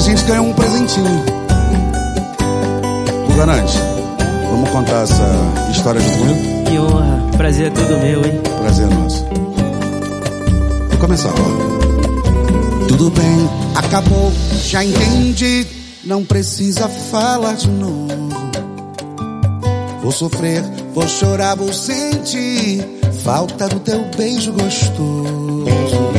a gente ganhou um presentinho. Buganante, vamos contar essa história junto comigo? Que honra, prazer é tudo meu, hein? Prazer é nosso. Vou começar, ó. Tudo bem, acabou, já entendi. Não precisa falar de novo. Vou sofrer, vou chorar, vou sentir falta do teu beijo gostoso.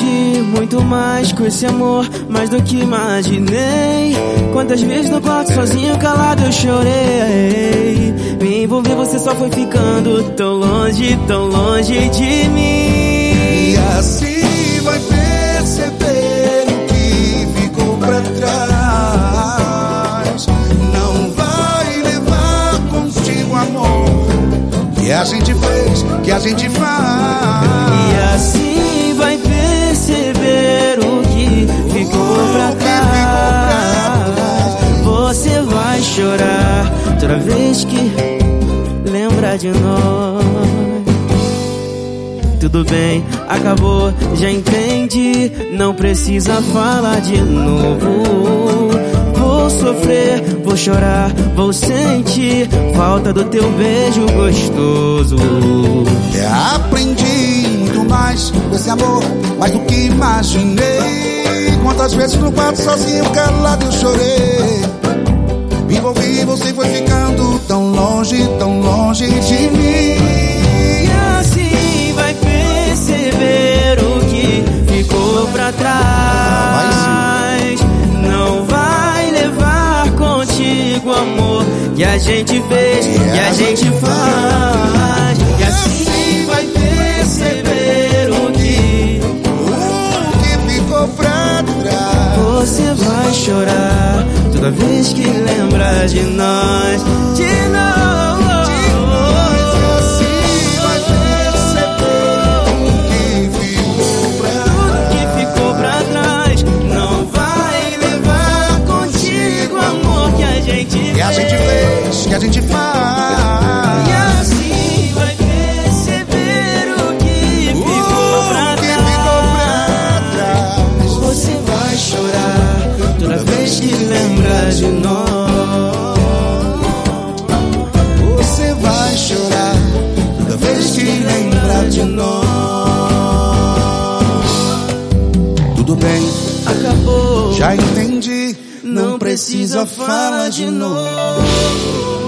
Aprendi muito mais com esse amor, mais do que imaginei. Quantas vezes no quarto sozinho, calado eu chorei. Me envolver, você só foi ficando tão longe, tão longe de mim. E assim vai perceber o que ficou pra trás. Não vai levar contigo amor que a gente fez, que a gente faz. E assim vai toda vez que lembrar de nós. Tudo bem, acabou, já entendi. Não precisa falar de novo. Vou sofrer, vou chorar, vou sentir falta do teu beijo gostoso. É, aprendi muito mais com esse amor, mais do que imaginei. Quantas vezes no quarto sozinho, calado eu chorei. Que a gente fez, que a gente faz. E assim vai perceber o que O que ficou pra trás? você vai chorar toda vez que lembrar de nós, de nós. Assim vai perceber o que ficou pra Tudo que ficou pra trás não vai levar contigo amor que a gente que a gente gente E faz. assim vai perceber o que ficou pra O que ficou pra trás. trás? Você vai chorar toda vez que lembrar de nós. Você vai chorar toda vez que lembrar de nós. Tudo bem, Acabou. já entendi. Não precisa falar de novo.